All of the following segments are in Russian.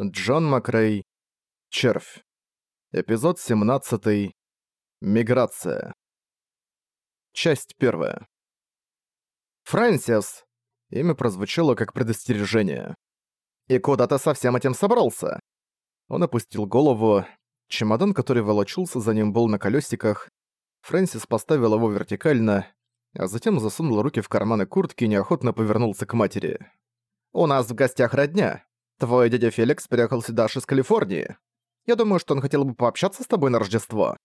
Джон Макрей. Червь. Эпизод 17. Миграция. Часть первая. «Фрэнсис!» Имя прозвучало как предостережение. «И куда ты со всем этим собрался?» Он опустил голову. Чемодан, который волочился за ним, был на колесиках. Фрэнсис поставил его вертикально, а затем засунул руки в карманы куртки и неохотно повернулся к матери. «У нас в гостях родня. Твой дядя Феликс приехал сюда из Калифорнии. Я думаю, что он хотел бы пообщаться с тобой на Рождество.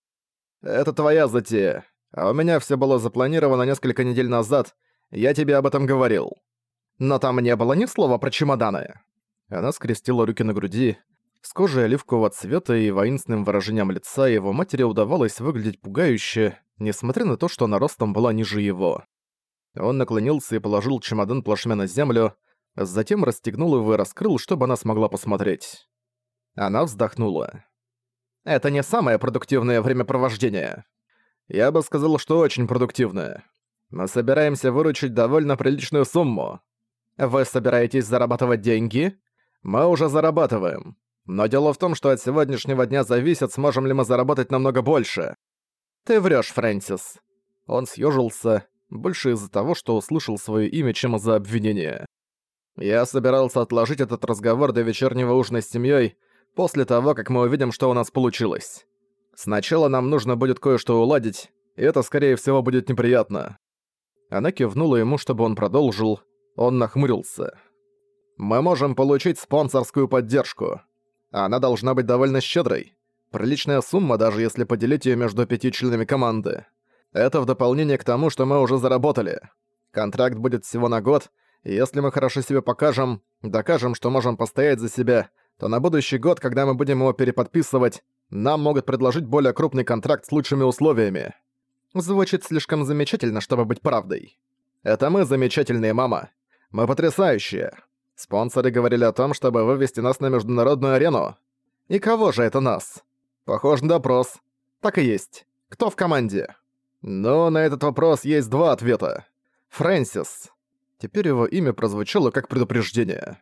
Это твоя затея. А у меня все было запланировано несколько недель назад. Я тебе об этом говорил. Но там не было ни слова про чемоданы. Она скрестила руки на груди. С кожей оливкового цвета и воинственным выражением лица его матери удавалось выглядеть пугающе, несмотря на то, что она ростом была ниже его. Он наклонился и положил чемодан плашмя на землю, затем расстегнул его и раскрыл, чтобы она смогла посмотреть. Она вздохнула. «Это не самое продуктивное времяпровождение. Я бы сказал, что очень продуктивное. Мы собираемся выручить довольно приличную сумму. Вы собираетесь зарабатывать деньги? Мы уже зарабатываем. Но дело в том, что от сегодняшнего дня зависит, сможем ли мы заработать намного больше. Ты врёшь, Фрэнсис. Он съёжился, больше из-за того, что услышал своё имя, чем из-за обвинения. Я собирался отложить этот разговор до вечернего ужина с семьей после того, как мы увидим, что у нас получилось. Сначала нам нужно будет кое-что уладить, и это, скорее всего, будет неприятно. Она кивнула ему, чтобы он продолжил. Он нахмурился. Мы можем получить спонсорскую поддержку. Она должна быть довольно щедрой. Приличная сумма, даже если поделить ее между пяти членами команды. Это в дополнение к тому, что мы уже заработали. Контракт будет всего на год, если мы хорошо себе покажем, докажем, что можем постоять за себя, то на будущий год, когда мы будем его переподписывать, нам могут предложить более крупный контракт с лучшими условиями. Звучит слишком замечательно, чтобы быть правдой. Это мы замечательные, мама. Мы потрясающие. Спонсоры говорили о том, чтобы вывести нас на международную арену. И кого же это нас? Похож на допрос. Так и есть. Кто в команде? Но на этот вопрос есть два ответа. Фрэнсис. Теперь его имя прозвучало как предупреждение.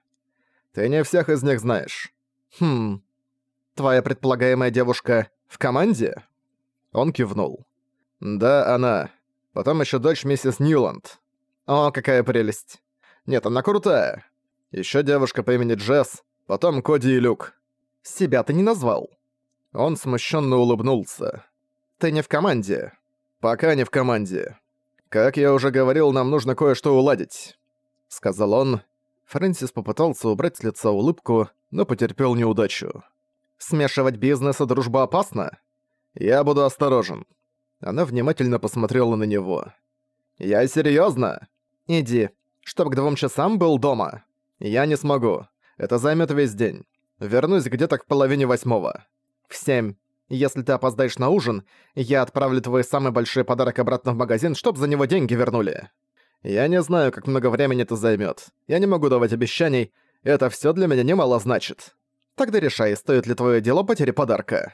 «Ты не всех из них знаешь». «Хм... Твоя предполагаемая девушка в команде?» Он кивнул. «Да, она. Потом еще дочь миссис Ньюланд. О, какая прелесть. Нет, она крутая. Еще девушка по имени Джесс, потом Коди и Люк. Себя ты не назвал». Он смущенно улыбнулся. «Ты не в команде?» «Пока не в команде. «Как я уже говорил, нам нужно кое-что уладить», — сказал он. Фрэнсис попытался убрать с лица улыбку, но потерпел неудачу. «Смешивать бизнес и дружбу опасно? Я буду осторожен». Она внимательно посмотрела на него. «Я серьезно? Иди, чтоб к двум часам был дома. Я не смогу. Это займет весь день. Вернусь где-то к половине восьмого. В семь. Если ты опоздаешь на ужин, я отправлю твой самый большой подарок обратно в магазин, чтоб за него деньги вернули. Я не знаю, как много времени это займет. Я не могу давать обещаний. Это все для меня немало значит. Тогда решай, стоит ли твое дело потери подарка.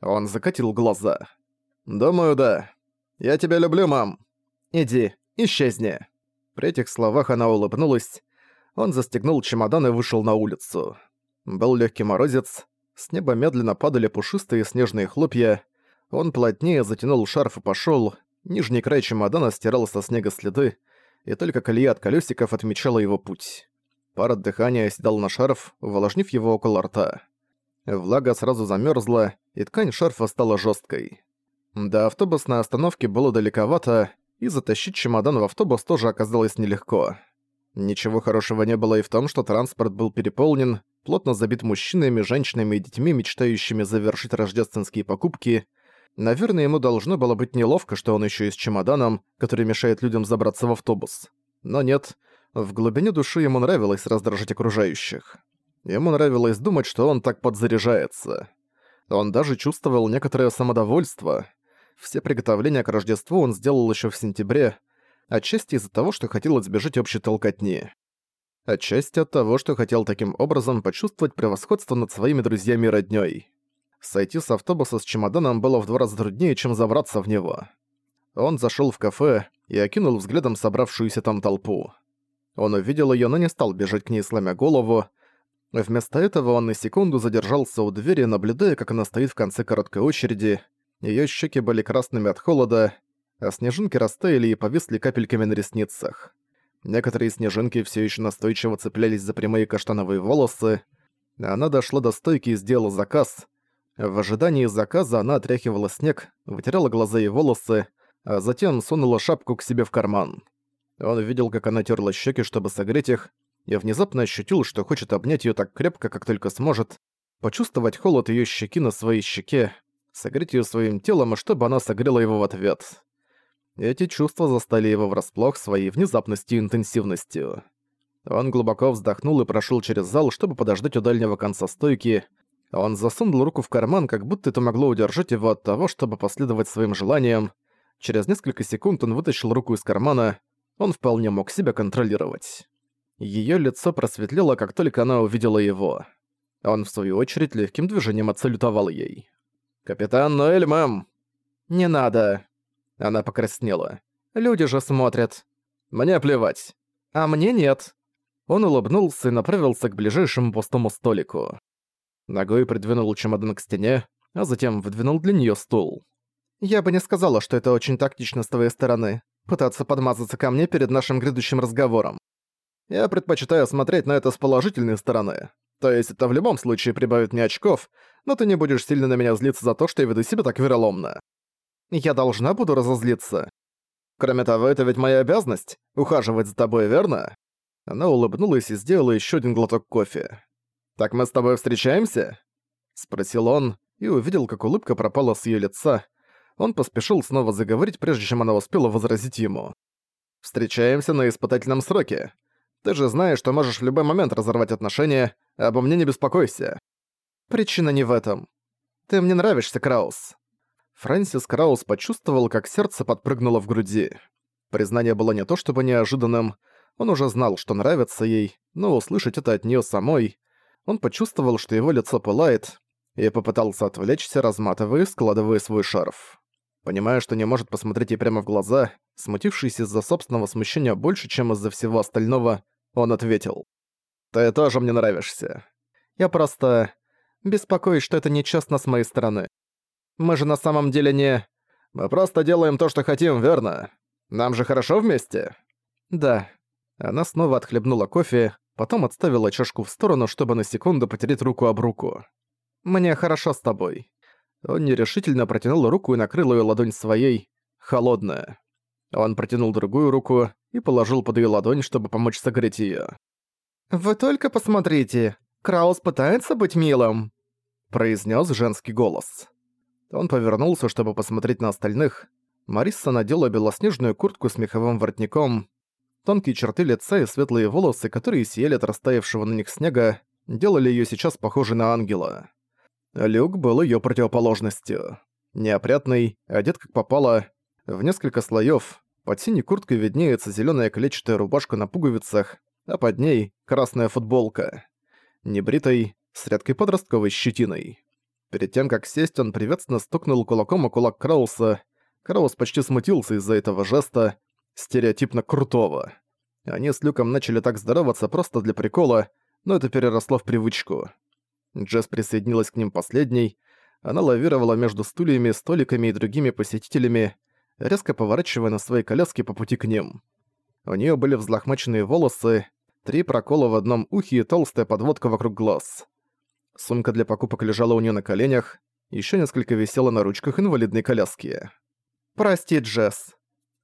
Он закатил глаза. Думаю, да. Я тебя люблю, мам. Иди, исчезни. При этих словах она улыбнулась. Он застегнул чемодан и вышел на улицу. Был легкий морозец, с неба медленно падали пушистые снежные хлопья. Он плотнее затянул шарф и пошёл. Нижний край чемодана стирал со снега следы, и только колея от колёсиков отмечала его путь. Пар от дыхания оседал на шарф, увлажнив его около рта. Влага сразу замёрзла, и ткань шарфа стала жёсткой. До автобусной остановки было далековато, и затащить чемодан в автобус тоже оказалось нелегко. Ничего хорошего не было и в том, что транспорт был переполнен, плотно забит мужчинами, женщинами и детьми, мечтающими завершить рождественские покупки. Наверное, ему должно было быть неловко, что он еще и с чемоданом, который мешает людям забраться в автобус. Но нет, в глубине души ему нравилось раздражать окружающих. Ему нравилось думать, что он так подзаряжается. Он даже чувствовал некоторое самодовольство. Все приготовления к Рождеству он сделал еще в сентябре, отчасти из-за того, что хотел избежать общей толкотни. Отчасти от того, что хотел таким образом почувствовать превосходство над своими друзьями и роднёй. Сойти с автобуса с чемоданом было в два раза труднее, чем забраться в него. Он зашёл в кафе и окинул взглядом собравшуюся там толпу. Он увидел её, но не стал бежать к ней, сломя голову. Вместо этого он на секунду задержался у двери, наблюдая, как она стоит в конце короткой очереди. Её щеки были красными от холода, а снежинки растаяли и повисли капельками на ресницах. Некоторые снежинки всё ещё настойчиво цеплялись за прямые каштановые волосы. Она дошла до стойки и сделала заказ. В ожидании заказа она отряхивала снег, вытирала глаза и волосы, а затем сунула шапку к себе в карман. Он видел, как она терла щеки, чтобы согреть их, и внезапно ощутил, что хочет обнять её так крепко, как только сможет, почувствовать холод её щеки на своей щеке, согреть её своим телом, чтобы она согрела его в ответ. Эти чувства застали его врасплох своей внезапностью и интенсивностью. Он глубоко вздохнул и прошёл через зал, чтобы подождать у дальнего конца стойки. Он засунул руку в карман, как будто это могло удержать его от того, чтобы последовать своим желаниям. Через несколько секунд он вытащил руку из кармана. Он вполне мог себя контролировать. Её лицо просветлело, как только она увидела его. Он, в свою очередь, легким движением отсалютовал ей. «Капитан Ноэль, мэм!» «Не надо!» Она покраснела. «Люди же смотрят!» «Мне плевать!» «А мне нет!» Он улыбнулся и направился к ближайшему пустому столику. Ногой придвинул чемодан к стене, а затем выдвинул для неё стул. «Я бы не сказала, что это очень тактично с твоей стороны, пытаться подмазаться ко мне перед нашим грядущим разговором. Я предпочитаю смотреть на это с положительной стороны. То есть это в любом случае прибавит мне очков, но ты не будешь сильно на меня злиться за то, что я веду себя так вероломно. Я должна буду разозлиться. Кроме того, это ведь моя обязанность — ухаживать за тобой, верно?» Она улыбнулась и сделала еще один глоток кофе. «Так мы с тобой встречаемся?» Спросил он и увидел, как улыбка пропала с ее лица. Он поспешил снова заговорить, прежде чем она успела возразить ему. «Встречаемся на испытательном сроке. Ты же знаешь, что можешь в любой момент разорвать отношения, обо мне не беспокойся. Причина не в этом. Ты мне нравишься, Краус». Фрэнсис Краус почувствовал, как сердце подпрыгнуло в груди. Признание было не то чтобы неожиданным, он уже знал, что нравится ей, но услышать это от неё самой... Он почувствовал, что его лицо пылает, и попытался отвлечься, разматывая и складывая свой шарф. Понимая, что не может посмотреть ей прямо в глаза, смутившись из-за собственного смущения больше, чем из-за всего остального, он ответил. «Ты тоже мне нравишься. Я просто... беспокоюсь, что это нечестно с моей стороны. Мы же на самом деле не... Мы просто делаем то, что хотим, верно? Нам же хорошо вместе?» «Да». Она снова отхлебнула кофе, потом отставила чашку в сторону, чтобы на секунду потереть руку об руку. «Мне хорошо с тобой». Он нерешительно протянул руку и накрыл её ладонь своей, холодная. Он протянул другую руку и положил под её ладонь, чтобы помочь согреть её. «Вы только посмотрите, Краус пытается быть милым», произнес женский голос. Он повернулся, чтобы посмотреть на остальных. Мариса надела белоснежную куртку с меховым воротником. Тонкие черты лица и светлые волосы, которые сияли от растаявшего на них снега, делали её сейчас похожей на ангела. Люк был её противоположностью. Неопрятный, одет как попало, в несколько слоёв, под синей курткой виднеется зелёная клетчатая рубашка на пуговицах, а под ней красная футболка. Небритый, с редкой подростковой щетиной. Перед тем, как сесть, он приветственно стукнул кулаком о кулак Крауса. Краус почти смутился из-за этого жеста, стереотипно крутого. Они с Люком начали так здороваться просто для прикола, но это переросло в привычку. Джесс присоединилась к ним последней. Она лавировала между стульями, столиками и другими посетителями, резко поворачивая на своей коляске по пути к ним. У нее были взлохмаченные волосы, три прокола в одном ухе и толстая подводка вокруг глаз. Сумка для покупок лежала у нее на коленях, еще несколько висело на ручках инвалидной коляски. «Прости, Джесс».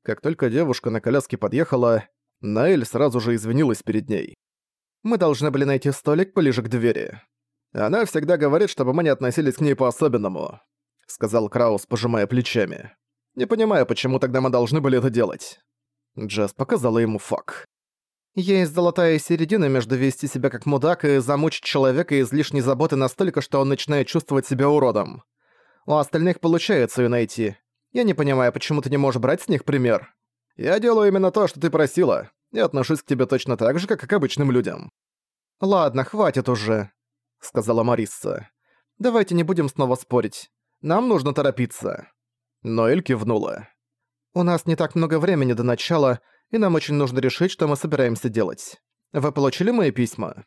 Как только девушка на коляске подъехала, Наэль сразу же извинилась перед ней. «Мы должны были найти столик ближе к двери». «Она всегда говорит, чтобы мы не относились к ней по-особенному», — сказал Краус, пожимая плечами. Не понимаю, почему тогда мы должны были это делать. Джесс показала ему фак. Есть золотая середина между вести себя как мудак и замучить человека излишней заботы настолько, что он начинает чувствовать себя уродом. У остальных получается ее найти. Я не понимаю, почему ты не можешь брать с них пример. Я делаю именно то, что ты просила, и отношусь к тебе точно так же, как к обычным людям. «Ладно, хватит уже», — сказала Марисса. «Давайте не будем снова спорить. Нам нужно торопиться». Ноэль кивнула. «У нас не так много времени до начала, и нам очень нужно решить, что мы собираемся делать. Вы получили мои письма?»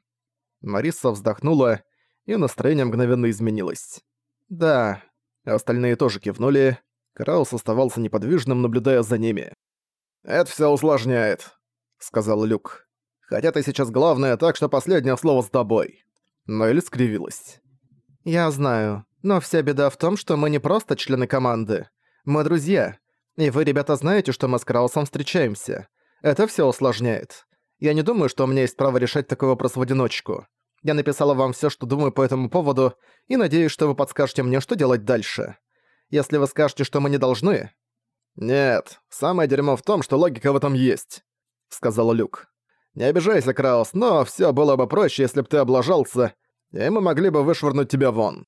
Мариса вздохнула, и настроение мгновенно изменилось. «Да». Остальные тоже кивнули. Краус оставался неподвижным, наблюдая за ними. «Это все усложняет», — сказал Люк. «Хотя ты сейчас главное, так что последнее слово с тобой». Ноэль скривилась. «Я знаю, но вся беда в том, что мы не просто члены команды. Мы друзья. И вы, ребята, знаете, что мы с Краусом встречаемся. Это все усложняет. Я не думаю, что у меня есть право решать такой вопрос в одиночку. Я написала вам все, что думаю по этому поводу, и надеюсь, что вы подскажете мне, что делать дальше. Если вы скажете, что мы не должны...» «Нет, самое дерьмо в том, что логика в этом есть», — сказал Люк. «Не обижайся, Краус, но все было бы проще, если бы ты облажался, и мы могли бы вышвырнуть тебя вон».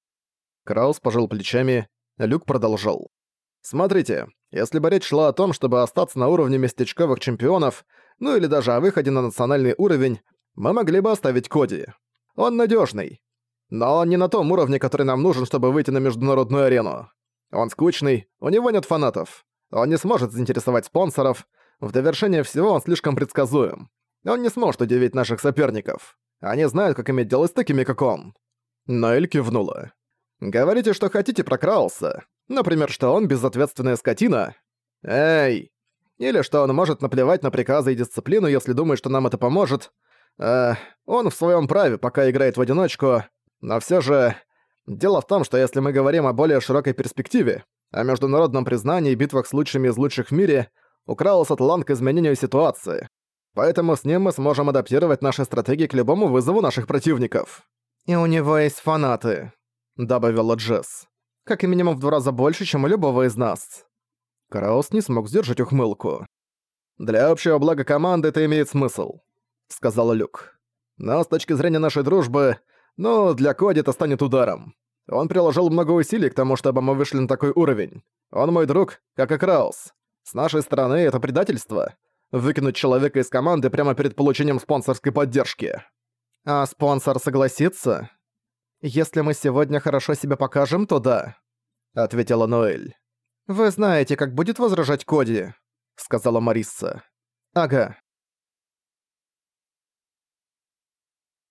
Краус пожал плечами, Люк продолжал. «Смотрите, если бы речь шла о том, чтобы остаться на уровне местечковых чемпионов, ну или даже о выходе на национальный уровень, мы могли бы оставить Коди. Он надежный. Но он не на том уровне, который нам нужен, чтобы выйти на международную арену. Он скучный, у него нет фанатов. Он не сможет заинтересовать спонсоров. В довершение всего он слишком предсказуем. Он не сможет удивить наших соперников. Они знают, как иметь дело с такими, как он». Ноэль кивнула. «Говорите, что хотите про Крауса. Например, что он безответственная скотина. Эй! Или что он может наплевать на приказы и дисциплину, если думает, что нам это поможет. Э, он в своем праве, пока играет в одиночку, но все же... Дело в том, что если мы говорим о более широкой перспективе, о международном признании и битвах с лучшими из лучших в мире, у Крауса талант к изменению ситуации. Поэтому с ним мы сможем адаптировать наши стратегии к любому вызову наших противников. «И у него есть фанаты», — добавила Джесс. «Как и минимум в два раза больше, чем у любого из нас». Краус не смог сдержать ухмылку. «Для общего блага команды это имеет смысл. — сказал Люк. «Но с точки зрения нашей дружбы, ну, для Коди это станет ударом. Он приложил много усилий к тому, чтобы мы вышли на такой уровень. Он мой друг, как и Краус. С нашей стороны это предательство. Выкинуть человека из команды прямо перед получением спонсорской поддержки. А спонсор согласится? Если мы сегодня хорошо себя покажем, то да», — ответила Ноэль. «Вы знаете, как будет возражать Коди», — сказала Марисса. «Ага,